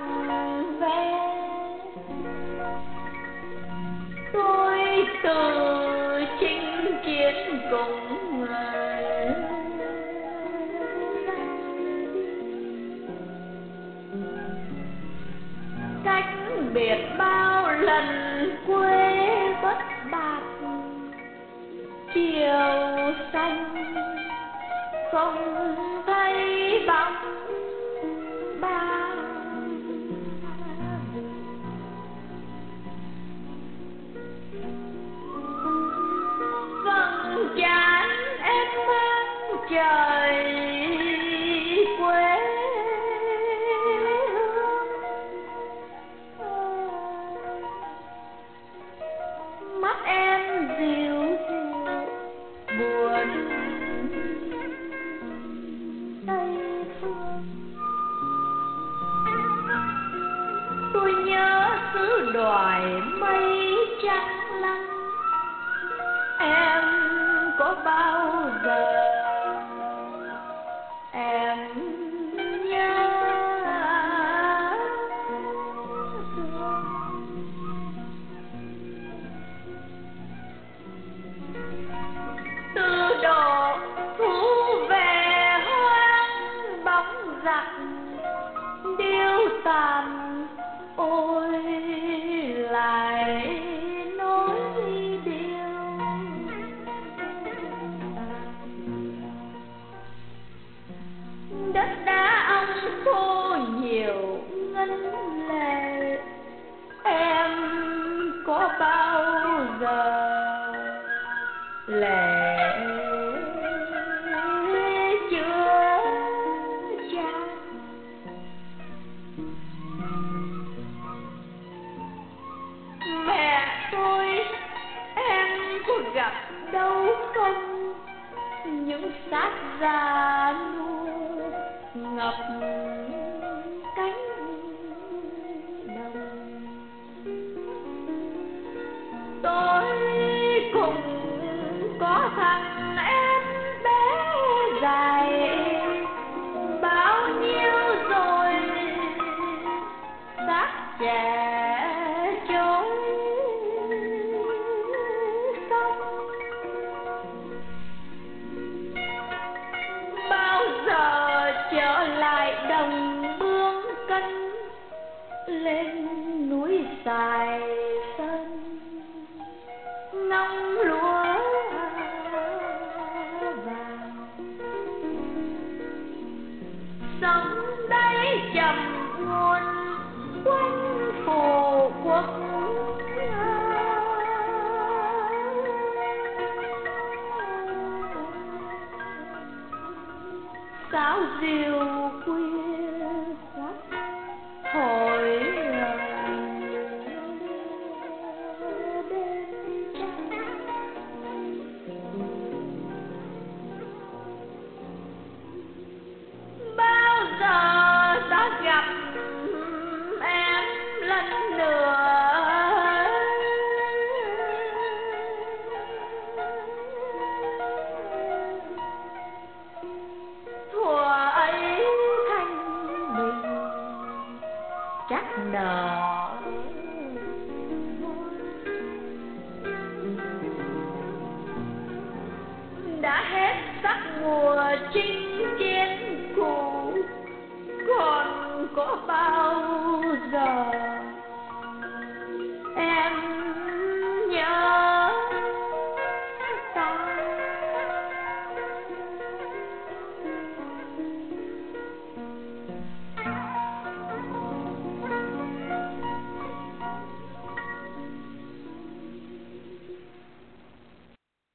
em bạc chiều xanh không tôi nhớ xứ đoài mây trắng lăng em có bao giờ tàn ôi lại nói điều. Đất đá ông khô nhiều ngân lệ. Em có bao giờ lệ tôi. Em có gặp đâu không? Những xác già nua ngập cánh đồng. Tôi cùng có thằng em bé dài. Bao nhiêu rồi, xác trẻ lên núi dài sơn ngóng lúa vàng. Sống đây trầm nguồn quanh phù quốc chinh chiến cũ. Còn có bao